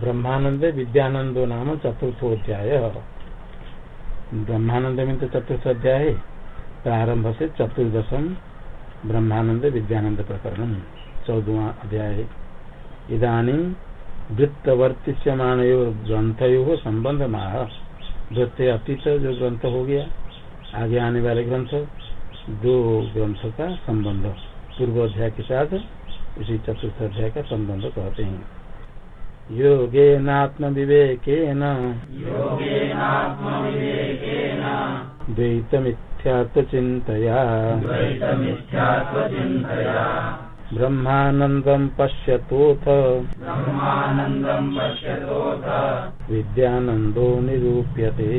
ब्रह्मानंद विद्यानंदो नाम चतुर्थोध्याय। ब्रह्मानंद में तो चतुर्थ अध्याय है प्रारंभ से चतुर्दशम ब्रह्मानंद विद्यानंद प्रकरण चौदवा अध्याय। इधानी वृत्तवर्तिष्यमाण ग्रंथयो संबंध माह वृत्त अतीत, जो ग्रंथ हो गया, आगे आने वाले ग्रंथ, दो ग्रंथ का संबंध। पूर्व अध्याय के साथ इसी चतुर्थ अध्याय का संबंध कहते हैं। योगेनात्म विवेकेन द्वैतमिथ्यात्वचिन्तया। ब्रह्मानन्दं पश्यतोऽथ विद्यानन्दो निरूप्यते।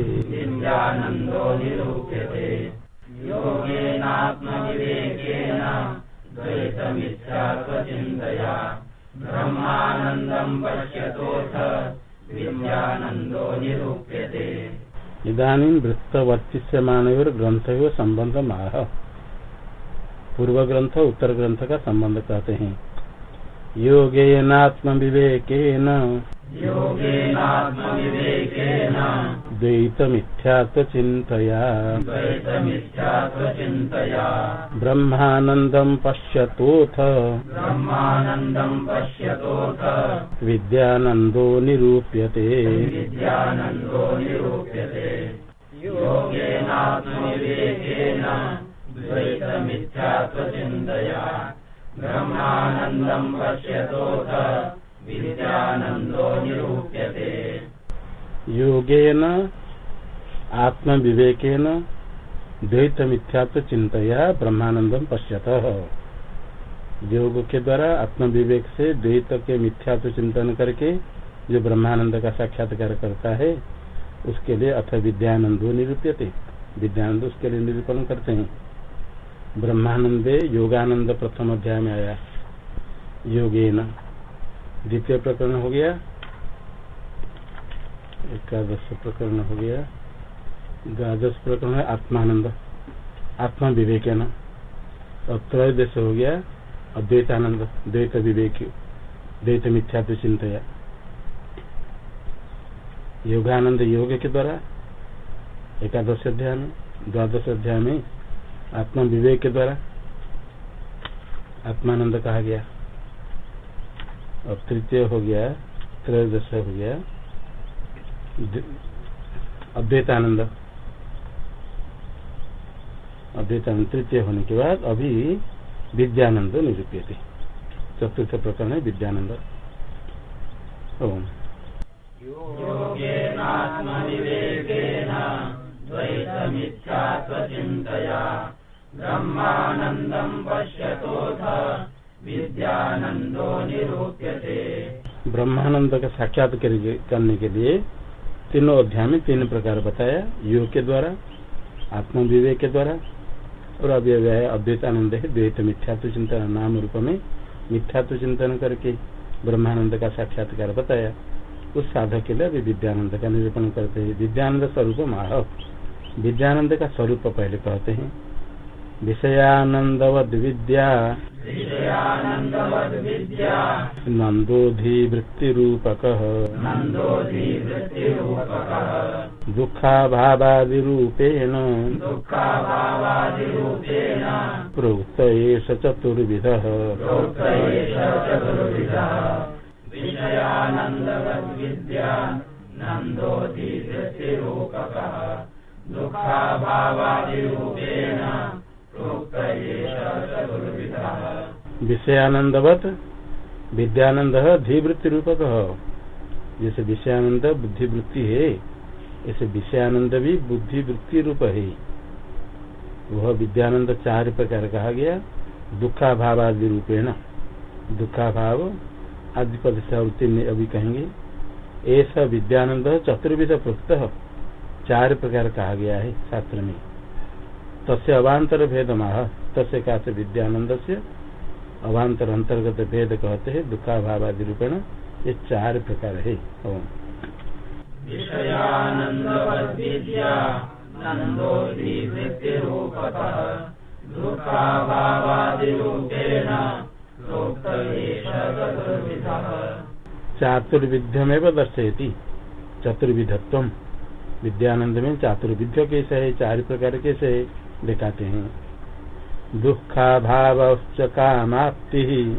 इदानीं वृत्तवर्तिष्यमाणयोर ग्रंथ संबंध माह पूर्व ग्रंथ उत्तर ग्रंथ का संबंध कहते हैं। योगेनात्म योगेनात्मविवेकेन। द्वैतमिथ्यात्वचिन्तया ब्रह्मानन्दं पश्यतोऽथ। ब्रह्मानन्दं पश्यतोऽथ। विद्यानन्दो निरूप्यते। विद्यानन्दो निरूप्यते। योगेनात्मविवेकेन द्वैतमिथ्यात्वचिन्तया। ब्रह्मानन्दं पश्यतोऽथ। विद्यानन्दो निरूप्यते। योगेन आत्म विवेकेन द्वैत मिथ्यात्व चिंतया ब्रह्मानंदम पश्यत। योग के द्वारा आत्म विवेक से द्वैत के मिथ्यात्व चिंतन करके जो ब्रह्मानंद का साक्षात्कार करता है, उसके लिए अथ विद्यानंदो निरूप्यते। विद्यानंद उसके लिए निरूपण करते हैं। ब्रह्मानंदे योगानंद प्रथम अध्याय में आया। योगेन, द्वितीय प्रकरण हो गया। एकादश प्रकरण हो गया। द्वादश प्रकरण है आत्मानंद। आत्मा विवेकन। और त्रयोदश हो गया अद्वैतानंद, द्वैत विवेक, द्वैत मिथ्यात्व चिंतया। योगानंद योग के द्वारा एकादश अध्याय में, द्वादश अध्याय में आत्मा विवेक के द्वारा आत्मानंद कहा गया। और तृतीय हो गया, त्रयोदश हो गया। अद्वैतानंद। अद्वैतानंद तृतीय होने के बाद अभी विद्यानंद निरूप्य थे चतुर्थ प्रकरण है विद्यानंद। ओम। ब्रह्मानन्दं पश्यतोऽथ विद्यानन्दो निरूप्यते। ब्रह्मानंद का साक्षात करने के लिए तीनों अध्याय में तीन प्रकार बताया योग के द्वारा आत्म विवेक के द्वारा और अभी अद्वैतानंद है द्वैत मिथ्यात्व चिंतन नाम रूप में मिथ्यात्व चिंतन करके ब्रह्मानंद का साक्षात्कार बताया। उस साधक के लिए अभी विद्यानंद का निरूपण करते हैं। विद्यानंद स्वरूप माह विद्यानंद का स्वरूप पहले कहते हैं। विषयानंदवद विद्या। नंदोधि रूपक नन्दोधिवृत्तिरूपकः दुखाभावादिरूपेण प्रोक्त एष चतुर्विधः। विषयानंदवत विद्यानंद धीवृत्ति रूपक जैसे विषयानंद बुद्धि वृत्ति है। ऐसे विषयानंद भी बुद्धि वृत्ति रूप है। वह विद्यानंद चार प्रकार कहा गया दुखाभाव आदि रूपेण। दुखाभाव आदि और तीन अभी कहेंगे। ऐसा विद्यानंद चतुर्विध प्रोक्त चार प्रकार कहा गया है शास्त्र में। तस्य अवांतर भेद माह तस्य का विद्यानंद से अवांतर अंतर्गत भेद कहते हैं दुखाभाव आदि रूपेण। ये चार प्रकार है। ओम। विषयानन्दवद्विद्या नन्दोधिवृत्तिरूपकः दुःखाभावादिरूपेण प्रोक्त एष चतुर्विधः चातुर्विध्यमेव दर्शयति। चतुर्विधत्व। विद्यानंद में चातुर्विध्य कैसे है चार प्रकार कैसे है दिखाते हैं। दुःखाभावश्च कामाप्तिः।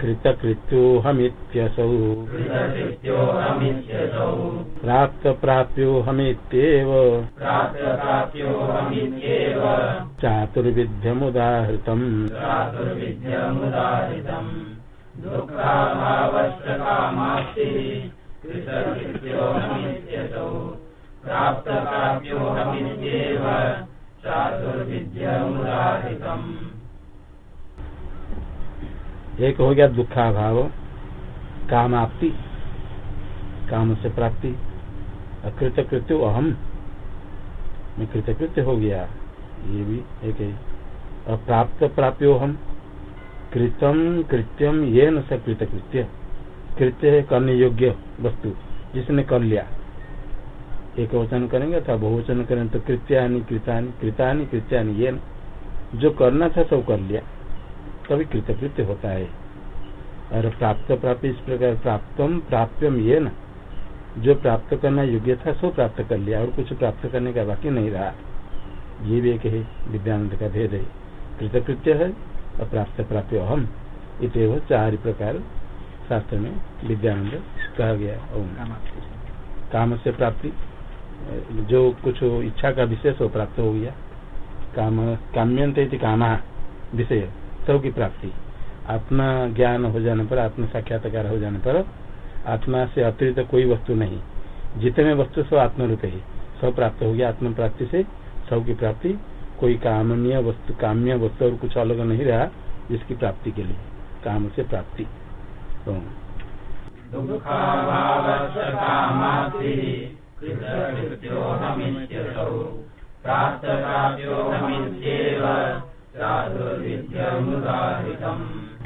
कृतकृत्योऽहमित्यसौ। कृतकृत्योऽहमित्यसौ। प्राप्त प्राप्योऽहमित्येव प्राप्तप्राप्योऽहमित्येव चातुर्विध्यमुदाहृतम् दुःखाभावश्च कामाप्तिः। एक हो गया दुखाभाव, कामाप्ति काम से प्राप्ति। अकृत कृत्य अहम मैं कृतकृत्य हो गया, ये भी एक है। और प्राप्त प्राप्यो हम कृतम कृत्यम ये न स कृत कृत्य कृत्य है करने योग्य वस्तु, जिसने कर लिया। एक वचन करेंगे अथवा बहुवचन करेंगे तो कृत्यानि कृतानि कृतानि कृत्यानि ये न जो करना था सब कर लिया। तभी कृतकृत्य होता है। और प्राप्त प्राप्ति इस प्रकार प्राप्तम प्राप्यम ये न जो प्राप्त करना योग्य था सो प्राप्त कर लिया और कुछ प्राप्त करने का बाकी नहीं रहा। ये भी एक है विद्यानंद का भेद है। कृतकृत्य है और प्राप्त प्राप्य अहम। इतव चार प्रकार शास्त्र में विद्यानंद कहा गया काम से प्राप्ति। जो कुछ इच्छा का विशेष हो प्राप्त हो गया, काम, काम्यंत काम विषय सब की प्राप्ति। आत्मा ज्ञान हो जाने पर, आत्म साक्षात्कार हो जाने पर, आत्मा से अतिरिक्त कोई वस्तु नहीं। जितने वस्तु सब आत्मरूप है। सब प्राप्त हो गया आत्म प्राप्ति से सब की प्राप्ति। कोई कामनीय वस्तु, काम्य वस्तु और कुछ अलग नहीं रहा, जिसकी प्राप्ति के लिए। काम से प्राप्ति। ओम।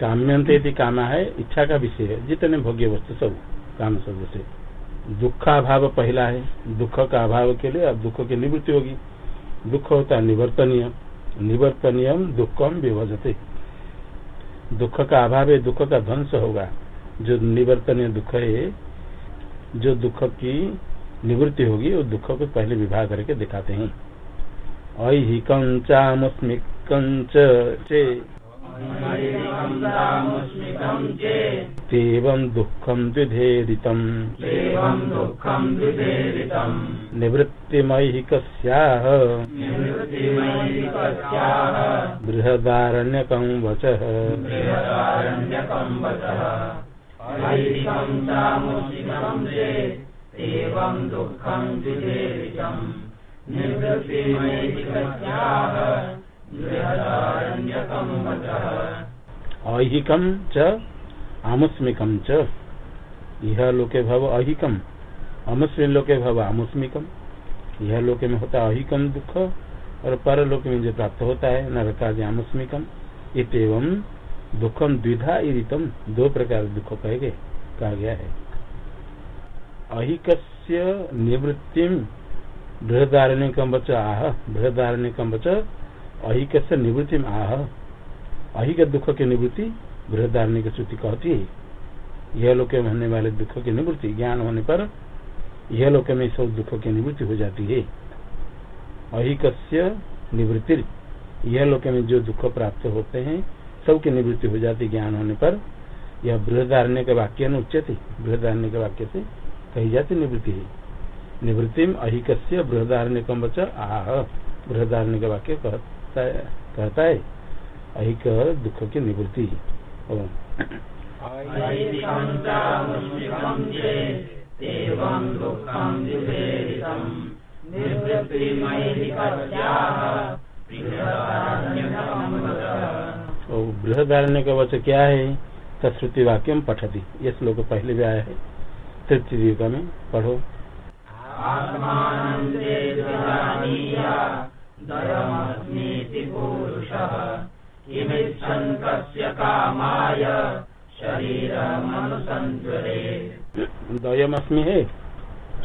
काम्यंत यदि कामा है, इच्छा का विषय है। जितने भोग्य वस्तु सब, काम सबसे दुखा अभाव पहला है, दुख का अभाव के लिए अब दुख की निवृत्ति होगी। दुख होता है निवर्तनीय निवर्तनीय दुखम विभजते। दुख का अभाव है, दुख का ध्वंस होगा। जो निवर्तनीय दुख है, जो दुख की निवृत्ति होगी और दुख को पहले विभाग करके दिखाते हैं। ऐहिकं चामुस्मिकं च। चे मयिकम् तामुष्मिकम् चेत् दुःखं द्विधेरितम् निवृत्तिमयिकस्याः बृहदारण्यकम् च आमुस्मिकं च। यह लोके भव अहिकम अमुस्मिन लोके भव आमुस्मिकम यह लोके में होता अहिकम दुख, और पर लोक में जो प्राप्त होता है नरका आमुस्मिकम इतम दुखम द्विधा इरितम दो प्रकार दुख कहे गए कहा गया है। अहिकस्य निवृत्तिम बृहदारण्यकम बच आह बृहदारण्यकम बच अहिक से निवृत्ति आह। अहिक दुख की निवृत्ति बृहदारण्य की श्रुति कहती है। यह लोक में होने वाले दुख की निवृत्ति, ज्ञान होने पर यह लोक में सब दुख की निवृत्ति हो जाती है। अहिक निवृत्ति, यह लोक में जो दुख प्राप्त होते हैं, सबकी निवृत्ति हो जाती ज्ञान होने पर। यह बृहदारण्य के वाक्य न बृहदारण्य के वाक्य से कही जाती निवृत्ति निवृत्ति में अहिक बृहदारण्य कम बच आह बृहदारण्य का वाक्य कहता है कहता है अहिक दुख की निवृत्ति बृहदारण्यकम् वचः। बृहदारण्य का वचन क्या है? तत्श्रुति वाक्यम पठती। ये श्लोक पहले भी आया है। तृतीय में पढ़ो दयमस्मि है?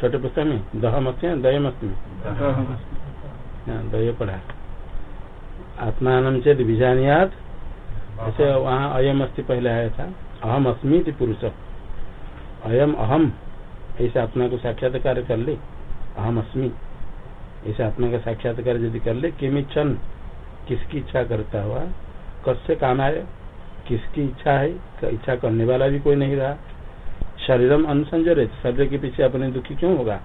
छोटे पुस्तक में दहमस्मि है दयमस्मि? हाँ, दय पढ़ा। आत्मान चेत बीजानियात जैसे वहाँ अयम अस्थि पहले आया था अहम अस्मी पुरुष। अयम अहम। ऐसे आत्मा को साक्षात्कार कर ले। अहम अस्मी। ऐसे आत्मा का साक्षात्कार यदि कर ले, किमी इच्छन? किसकी इच्छा करता हुआ? कस्य काम आए किसकी इच्छा है? इच्छा करने वाला भी कोई नहीं रहा। शरीरम अनुसंजर, शरीर के पीछे अपने दुखी क्यों होगा?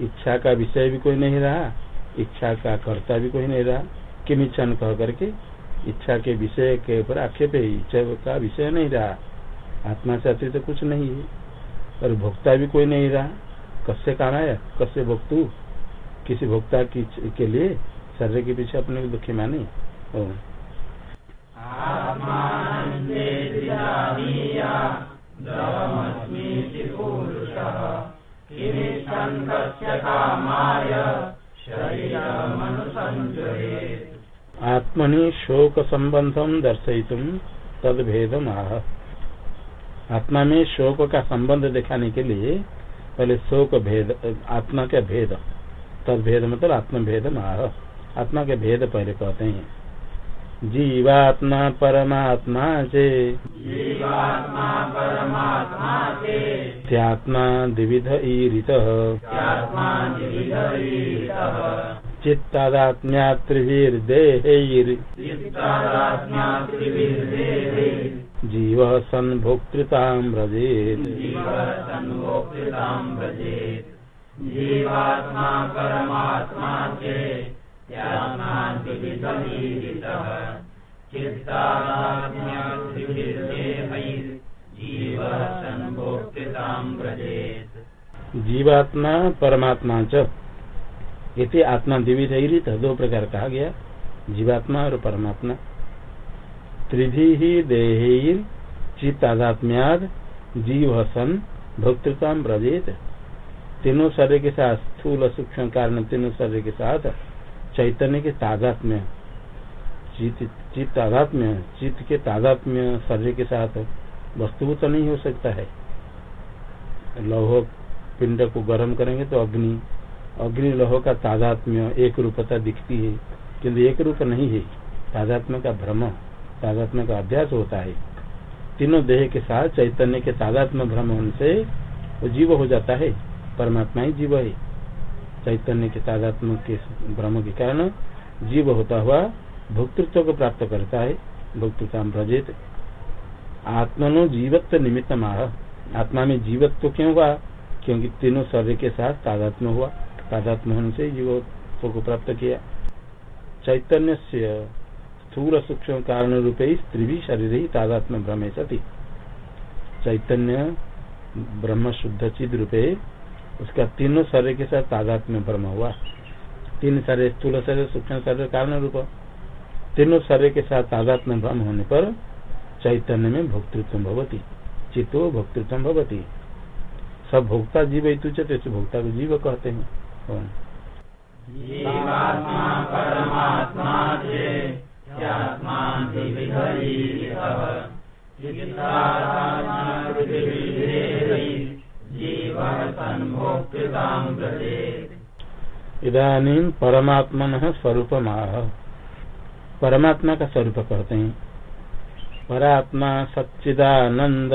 इच्छा का विषय भी कोई नहीं रहा। इच्छा का कर्ता भी कोई नहीं रहा। किम इच्छा कह करके? इच्छा के विषय के ऊपर आक्षेप है। इच्छा का विषय नहीं रहा। आत्मा से अतिरिक्त तो कुछ नहीं है। और भोक्ता भी कोई नहीं रहा। कस्य काम आया? कस्य भोक्तु? किसी भोक्ता की के लिए शरीर के पीछे अपने दुखी माने। आत्मनि शोक संबंधम दर्शित तद भेदम आह आत्मा में शोक का संबंध दिखाने के लिए पहले शोक भेद आत्मा का भेद। तद भेद मतलब आत्म भेद आह आत्मा के भेद पहले कहते हैं। जीवात्मा परमात्मा से। जीवात्मा परमात्मा से। त्यात्मा द्विविध ईरित। चित्तादात्म्या त्रिभिर्देहैर्। चित्तादात्म्या त्रिविधेः जीव सन् भोक्तृताम् व्रजेत् जीवात्मा परमात्मा च इति आत्मा ईरित दो प्रकार कहा गया। जीवात्मा और परमात्मा। त्रिधि ही देहैर चित्तादात्म्याद जीव सन भोक्तृता व्रजेत। तीनों शरीर के साथ स्थूल सूक्ष्म कारण तीनों शरीर के साथ चैतन्य के तादात्म्य। चित्त तादात्म्य चित्त के तादात्म्य शरीर के साथ वस्तु तो नहीं हो सकता है। लौह पिंड को गर्म करेंगे तो अग्नि अग्नि लोह का तादात्म्य एक रूपता दिखती है, किंतु एक रूप नहीं है, तादात्म्य का भ्रम। तादात्म्य का अभ्यास होता है। तीनों देह के साथ चैतन्य के तादात्म्य भ्रम होने से वो जीव हो जाता है। परमात्मा ही जीव है। चैतन्य के तादात्म्य के भ्रम के कारण जीव होता हुआ भोक्तृत्व को प्राप्त करता है। भोक्तृता भ्रजित। आत्मनो जीवत्व निमित्त माह आत्मा में जीवत्व क्यों हुआ? क्योंकि तीनों शरीर के साथ तादात्म्य हुआ। तादात्म्य होने से जीवत्व को प्राप्त किया। चैतन्य से स्थूल सूक्ष्म कारण रूपे स्त्री भी शरीर ही तादात्म्य भ्रम सती। चैतन्य ब्रह्म शुद्ध चिद रूपे, उसका तीनों शरीर के साथ तादात्म्य भ्रम हुआ। तीन शरीर स्थूल शरीर, सूक्ष्म शरीर, कारण रूप। तीनों शरीर के साथ तादात्म्य भ्रम होने पर चैतन्य में भोक्तृत्व भवती। चित्तो भोक्तृत्व भवती। सब भोक्ता जीव इतुचते भोक्ता को जीव कहते हैं। इधानी परमात्मन स्वरूप परमात्मा का स्वरूप कहते हैं। परात्मा सच्चिदानंद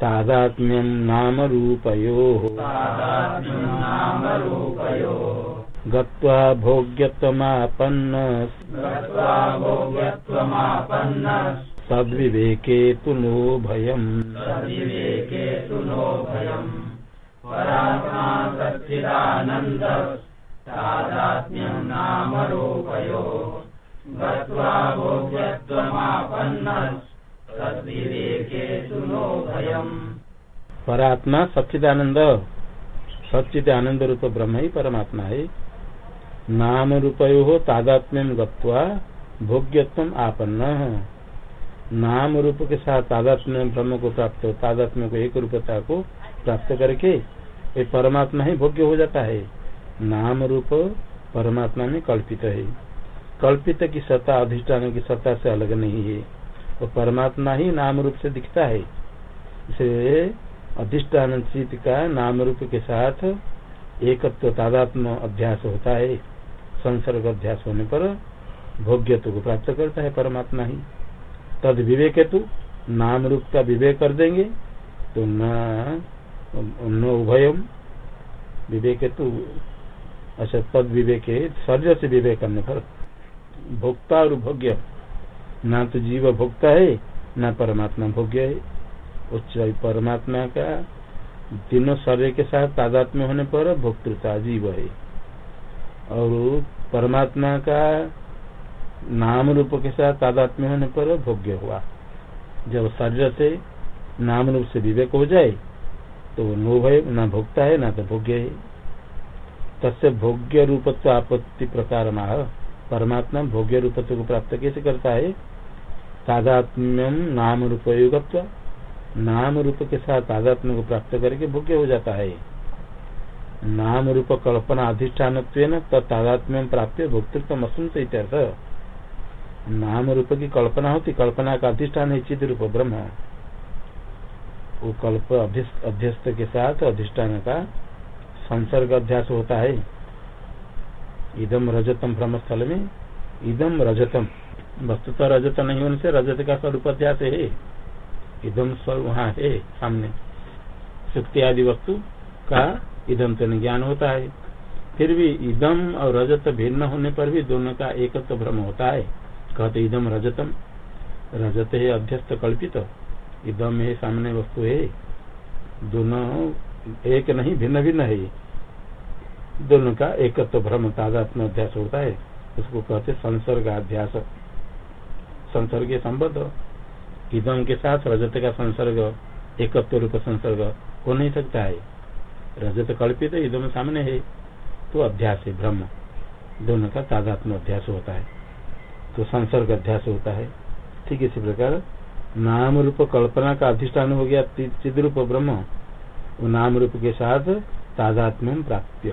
तादात्म्यम नाम रूपयो तादात्म्यं नामरूपयो। गत्वा भोग्यत्वमापन्न। तद्विवेके तु नो भयम्। तद्विवेके तु नो भयम्। परात्मा सच्चिदानन्द तादात्म्यं नामरूपयो गत्वा भोग्यत्वमापन्नः। तद्विवेके तु नो भयम्। परात्मा सच्चिदानंद सच्चिद आनंद रूप ब्रह्म ही परमात्मा है नाम रूपयो तादात्म्यम गत्वा भोग्यत्व आपन्न। नाम रूप के साथ तादात्म्य ब्रह्म को प्राप्त हो तादात्म्य को एक रूपता को प्राप्त करके ये परमात्मा ही भोग्य हो जाता है। नाम रूप परमात्मा में कल्पित है। कल्पित की सत्ता, अधिष्ठान की सत्ता से अलग नहीं है। वो परमात्मा ही नाम रूप से दिखता है। इसे अधिष्ठान चित का नाम रूप के साथ एकत्व तादात्म अभ्यास होता है। संसर्ग अध्यास होने पर भोग्यत्व को प्राप्त करता है परमात्मा ही। तद विवेक हेतु नाम रूप का विवेक कर देंगे तो न उभयम। विवेक हेतु अच्छा तद विवेक, शरीर से विवेक करने पर। भोक्ता और भोग्य, ना तो जीव भोक्ता है, ना परमात्मा भोग्य है। उच्च परमात्मा का, तीनों शरीर के साथ तादात्म्य होने पर भोक्तृता जीव है। और परमात्मा का नाम रूप के साथ तादात्म्य होने पर भोग्य हुआ। जब शरीर से नाम रूप से विवेक हो जाए तो नो भय, न भोगता है, न तो भोग्य है। तस्य भोग्य रूपत्व आपत्ति प्रकार माह परमात्मा भोग्य रूपत्व को प्राप्त कैसे करता है? तादात्म्यम नाम रूप युगत्व। नाम रूप के साथ तादात्म्य को प्राप्त करके भोग्य हो जाता है। नाम रूप कल्पना अधिष्ठान तादात्म्य प्राप्त भोक्तृत्व असून इत्यर्थ। नाम रूप की कल्पना होती, कल्पना का अधिष्ठान है रूप ब्रह्म। वो कल्प अध्यस्त के साथ अधिष्ठान का संसर्ग अध्यास होता है। इदम रजतम भ्रम स्थल में इदम रजतम, वस्तुतः रजत नहीं होने से रजत का स्वरूप अध्यास है। इदम स्वर वहाँ है, सामने। सुक्ति आदि वस्तु का इदम तो ज्ञान होता है। फिर भी इदम और रजत भिन्न होने पर भी दोनों का एकत्व भ्रम होता है। कहते इदम रजतम। रजत है अध्यस्त कल्पित। इदम है सामने वस्तु है। दोनों एक नहीं भिन्न भिन्न है। दोनों का एकत्व भ्रम तादात्म अध्यास होता है। उसको कहते संसर्ग अध्यास संसर्ग संबद्ध इदम के साथ रजत का संसर्ग, एकत्व रूप संसर्ग हो नहीं सकता है। रजत कल्पित ये दोनों सामने है तो अध्यास है भ्रम दोनों का तादात्म अध्यास होता है। तो संसर्ग अध्यास होता है। ठीक इसी प्रकार नाम रूप कल्पना का अधिष्ठान हो गया चिद रूप ब्रह्म। वो नाम रूप के साथ तादात्म्य प्राप्त,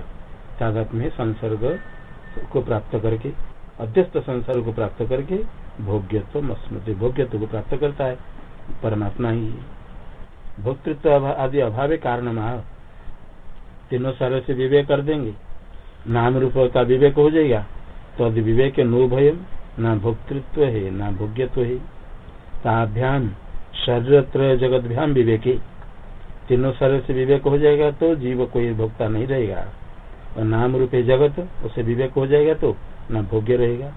तादात्म्य संसर्ग को प्राप्त करके। अध्यस्त संसर्ग को प्राप्त करके भोग्यत्व स्मृति भोग्यत्व को प्राप्त करता है। परमात्मा ही भोक्तृत्व आदि अभाव कारण तीनों सारे से विवेक कर देंगे। नाम रूप का विवेक हो जाएगा। तो अभी विवेक नो भय न भोक्तृत्व है, न भोग्यत्व है। ताभ्याम शरीर जगत भ्याम विवेके। तीनों शरीर से विवेक हो जाएगा तो जीव कोई भोक्ता नहीं रहेगा। और नाम रूप जगत, उसे विवेक हो जाएगा तो न भोग्य रहेगा।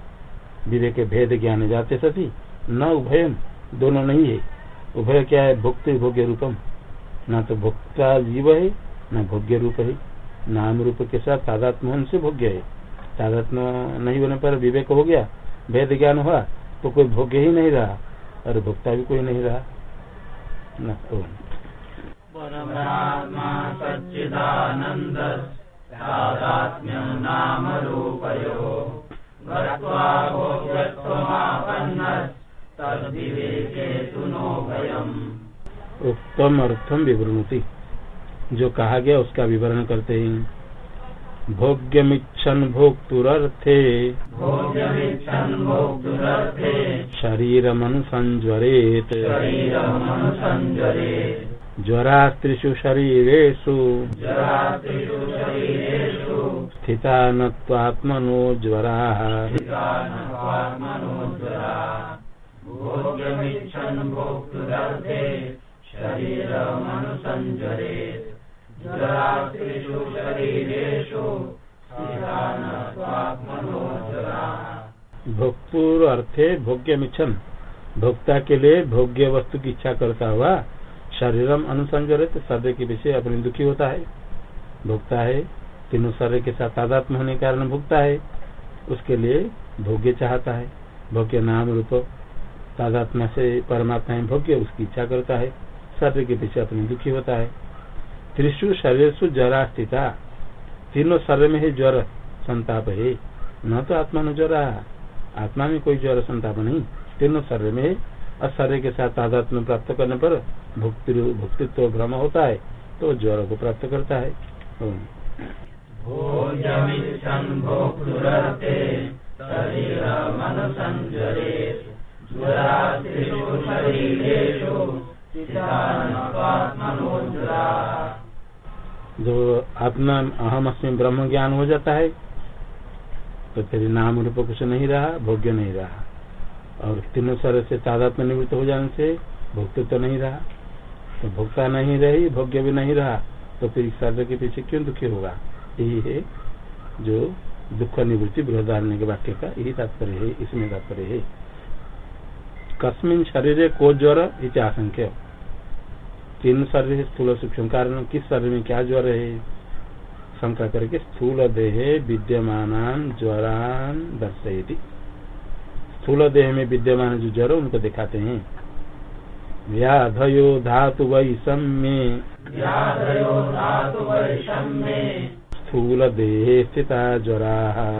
विवेक भेद ज्ञान जाते सती, न उभय दोनों नहीं है। उभय क्या है? भोक्ति भोग्य रूपम। न तो भोक्ता जीव है न भोग्य रूप है नाम रूप के साथ तादात्म से भोग्य है। तादात्म नहीं होने पर विवेक हो गया भेद ज्ञान हुआ तो कोई भोग्य ही नहीं रहा और भोक्ता भी कोई नहीं रहा। न उत्तम अर्थम विवृणति। जो कहा गया उसका विवरण करते हैं। भोग्यमिच्छन भोक्तुरर्थे। शरीर मनुसंज्वरेत ज्वरास्त्रिषु शरीरेषु। स्थिता नत्वात्मनो ज्वराः। भोक्तुर अर्थे भोग्य मिच्छन भोक्ता के लिए भोग्य वस्तु की इच्छा करता हुआ शरीरम अनुसंजरित शरीर के विषय अपनी दुखी होता है। भोगता है, तीनों शरीर के साथ तादात्म होने के कारण भोगता है। उसके लिए भोग्य चाहता है। भोग्य नाम रूप तादात्मा से परमात्मा भोग्य, उसकी इच्छा करता है। शरीर के पीछे अपनी दुखी होता है। त्रिशु शरीर सु जरा स्थिता। तीनों शरीर में ही ज्वर संताप है। न तो आत्मा न ज्वर आत्मा में कोई ज्वर संताप नहीं। तीनों शरीर में और शरीर के साथ आध्यात्म प्राप्त करने पर भुक्तित्व भ्रम होता है तो ज्वर को प्राप्त करता है। जो आत्मा अहम अस्मी ब्रह्म ज्ञान हो जाता है तो फिर नाम रूप कुछ नहीं रहा, भोग्य नहीं रहा। और तीनों शरीर से तादात्म निवृत्त हो जाने से भोक्तृ तो नहीं रहा। तो भोक्ता नहीं रही, भोग्य भी नहीं रहा तो फिर शरीर के पीछे क्यों दुखी होगा? यही है जो दुख निवृत्ति बृहदारण्य के वाक्य का यही तात्पर्य है, इसमें तात्पर्य है। कस्मिन शरीर को ज्वर इतिहासंख्य तीन शरीर है स्थूल सूक्ष्म कारण किस शरीर में क्या ज्वर है? शंका करके स्थूल देह विद्यमान ज्वरान दर्शयती। स्थूल देह में विद्यमान जो ज्वर उनको दिखाते हैं। व्याधयो धातु वैषम्ये। स्थूल देहे स्थिता ज्वरा।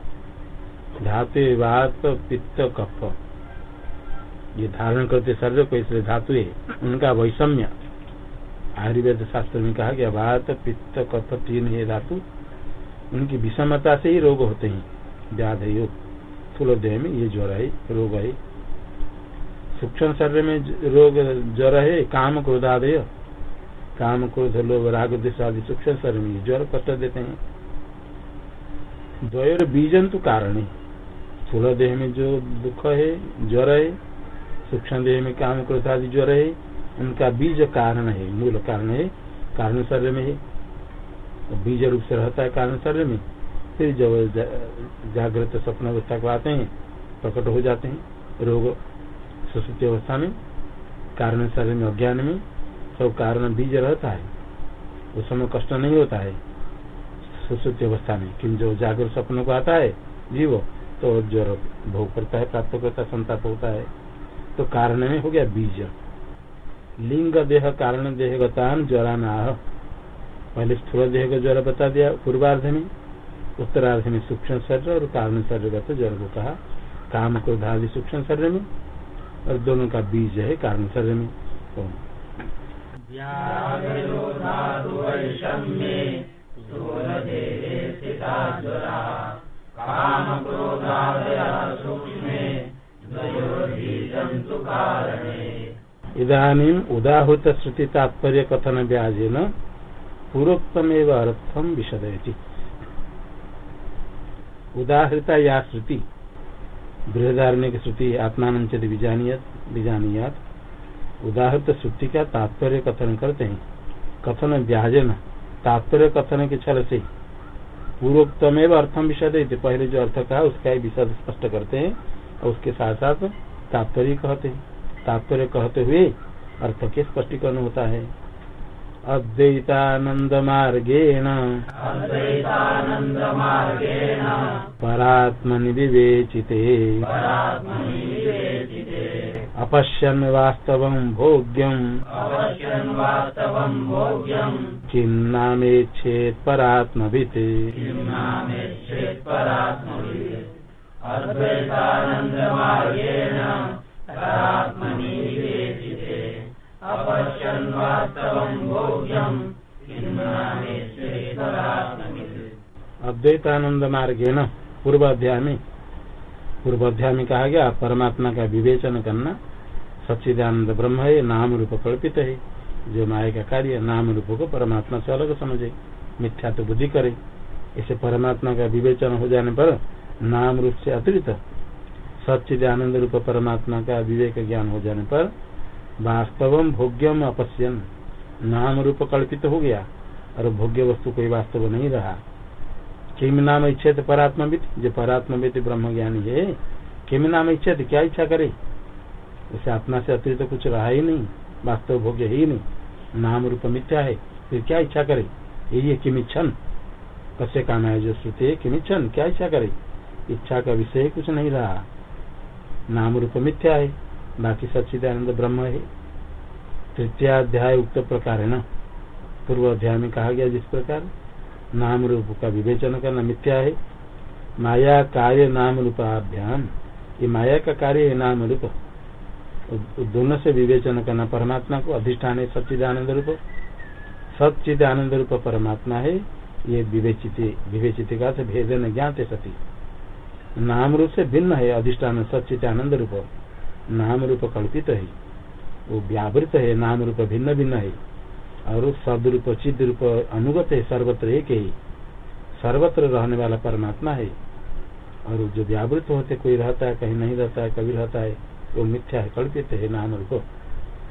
धातु वात पित्त कफ। ये धारण करते शरीर को, इसलिए धातु है। उनका वैषम्य। आयुर्वेद शास्त्र में कहा गया वात, पित्त, कफ तीन है धातु। उनकी विषमता से ही रोग होते हैं। व्याध योग देह में ये ज्वर है, रोग है। सूक्ष्म शरीर में रोग, ज्वर है, काम क्रोधादय काम क्रोध लोग राग आदि सूक्ष्म शरीर में ज्वर कष्ट देते हैं। द्वयर बीजंतु कारण है। स्थूल देह में जो दुख है, ज्वर है, सूक्ष्म देह में काम क्रोध आदि ज्वर है, उनका बीज कारण है, मूल कारण है, कारण शरीर में है। बीज रूप से रहता है कारण शरीर में, फिर जब जागृत स्वप्न अवस्था को आते हैं, प्रकट हो जाते हैं, रोग सुश्रुति अवस्था में, कारण शरीर में, अज्ञान में, सब कारण बीज रहता है। उस समय कष्ट नहीं होता है। सुश्रुति अवस्था में किन्तु जो जागृत स्वप्न को आता है, जीव तो ज्वर भोग करता है, प्राप्त करता संताप होता है तो कारण में हो गया बीज। लिंग देह, कारण देह गतान ज्वरानाह। पहले स्थूल देह का ज्वर बता दिया, पूर्वार्ध में। उत्तरार्ध में सूक्ष्म शरीर और कारण शरीरगत ज्वर को कहा। काम क्रोध आदि सूक्ष्म शरीर में। और दोनों का बीज है कारण शरीर में। तो इधानी उदाहूत श्रुति तात्पर्य कथन व्याजेन पूर्वोक्तमेव अर्थम विशदयति। उदाहृता या श्रुति। बृहदारण्य श्रुति आत्मान बीजानियात उदाहृत श्रुति का तात्पर्य कथन करते। हैं कथन व्याजन तात्पर्य कथन के छल से पूर्वोक्तमेव अर्थम विशद पहले जो अर्थ कहा उसका ही विशद स्पष्ट करते हैं और उसके साथ साथ तात्पर्य कहते हैं। तात्पर्य कहते हुए अर्थ के स्पष्टीकरण होता है। अद्वैतानंद मार्गेण परात्मनि विवेचिते अपश्यन् वास्तवं भोग्यम्। परात्मभित् वास्तवं भोग्यम्। अद्वैतानंद मार्गे न पूर्व अध्याय में पूर्व में कहा गया परमात्मा का विवेचन करना। सच्चिदानंद ब्रह्म है नाम रूप कल्पित है जो माया का कार्य नाम रूप को परमात्मा से अलग समझे। मिथ्या तो बुद्धि करे। इसे परमात्मा का विवेचन हो जाने पर नाम रूप से अतिरिक्त सच्चिदानंद रूप परमात्मा का विवेक ज्ञान हो जाने पर वास्तव भोग्यम अपश्यन। नाम रूप कल्पित हो गया और भोग्य वस्तु कोई वास्तव नहीं रहा। किम नाम इच्छित परात्मविद जो परात्मविद ब्रह्म ज्ञानी है, किम नाम इच्छित? क्या इच्छा करे? उसे आत्मा से अतिरिक्त कुछ रहा ही नहीं, वास्तव भोग्य ही नहीं। नाम रूप मिथ्या है, फिर क्या इच्छा करे? यही किम कस्य काम है जो श्रुति किम क्या इच्छा करे? इच्छा का विषय कुछ नहीं रहा। नाम रूप मिथ्या है, बाकी सच्चिदानंद ब्रह्म है। तृतीयाध्याय उक्त प्रकार है न? पूर्व अध्याय में कहा गया जिस प्रकार, नाम रूप का विवेचन करना मिथ्या है। माया कार्य नाम रूपाभ्याम ये माया का कार्य है नाम रूप। दोनों से विवेचन करना परमात्मा को अधिष्ठान है सच्चिदानंद रूप। सचिद आनंद रूप परमात्मा है, ये विवेचित विवेचित का से भेद न ज्ञाते सती। नाम रूप से भिन्न है, अधिष्ठान सचित आनंद रूप। नाम रूप कल्पित है, वो व्यावृत है नाम रूप भिन्न भिन्न है। और शब्द रूप चिद रूप अनुगत है, सर्वत्र एक ही। सर्वत्र रहने वाला परमात्मा है। और जो व्यावृत होते, कोई रहता है, कहीं नहीं रहता है, कभी रहता है वो मिथ्या है कल्पित है रूप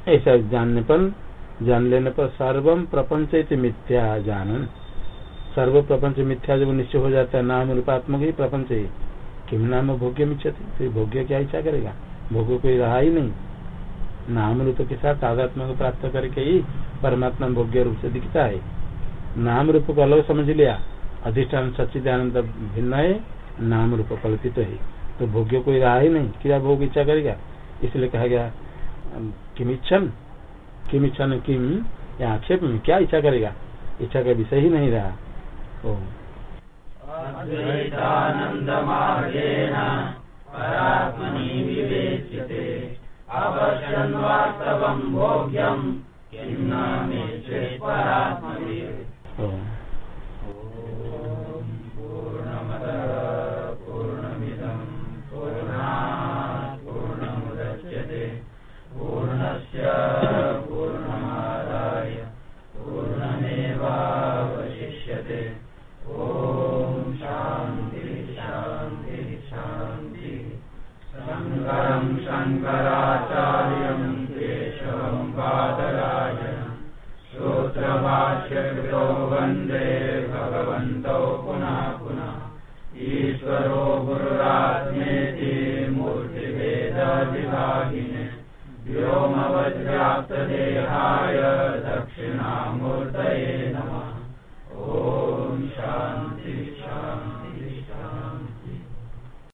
ऐसा जानने पर, जान लेने पर सर्वम प्रपंच मिथ्या जानन। सर्व प्रपंच मिथ्या जब निश्चय हो जाता है, नाम रूपात्मक ही प्रपंच है। किम नाम भोग्य मिच्छति फिर भोग्य क्या इच्छा करेगा? भोग्य कोई रहा ही नहीं। नाम रूप के साथ आध्यात्म को प्राप्त करके ही परमात्मा भोग्य रूप से दिखता है। नाम रूप को अलग समझ लिया। अधिष्ठान सच्चिदानंद भिन्न है, नाम रूप कल्पित है। तो भोग्य कोई रहा ही नहीं। क्या भोग इच्छा करेगा? इसलिए कहा गया किम इच्छन किम या आक्षेप में क्या इच्छा करेगा? इच्छा का विषय ही नहीं रहा। ओ। अद्वैतानन्दमार्गेण परात्मनि विवेच्यते अवश्यन् वास्तवम् भोग्यम्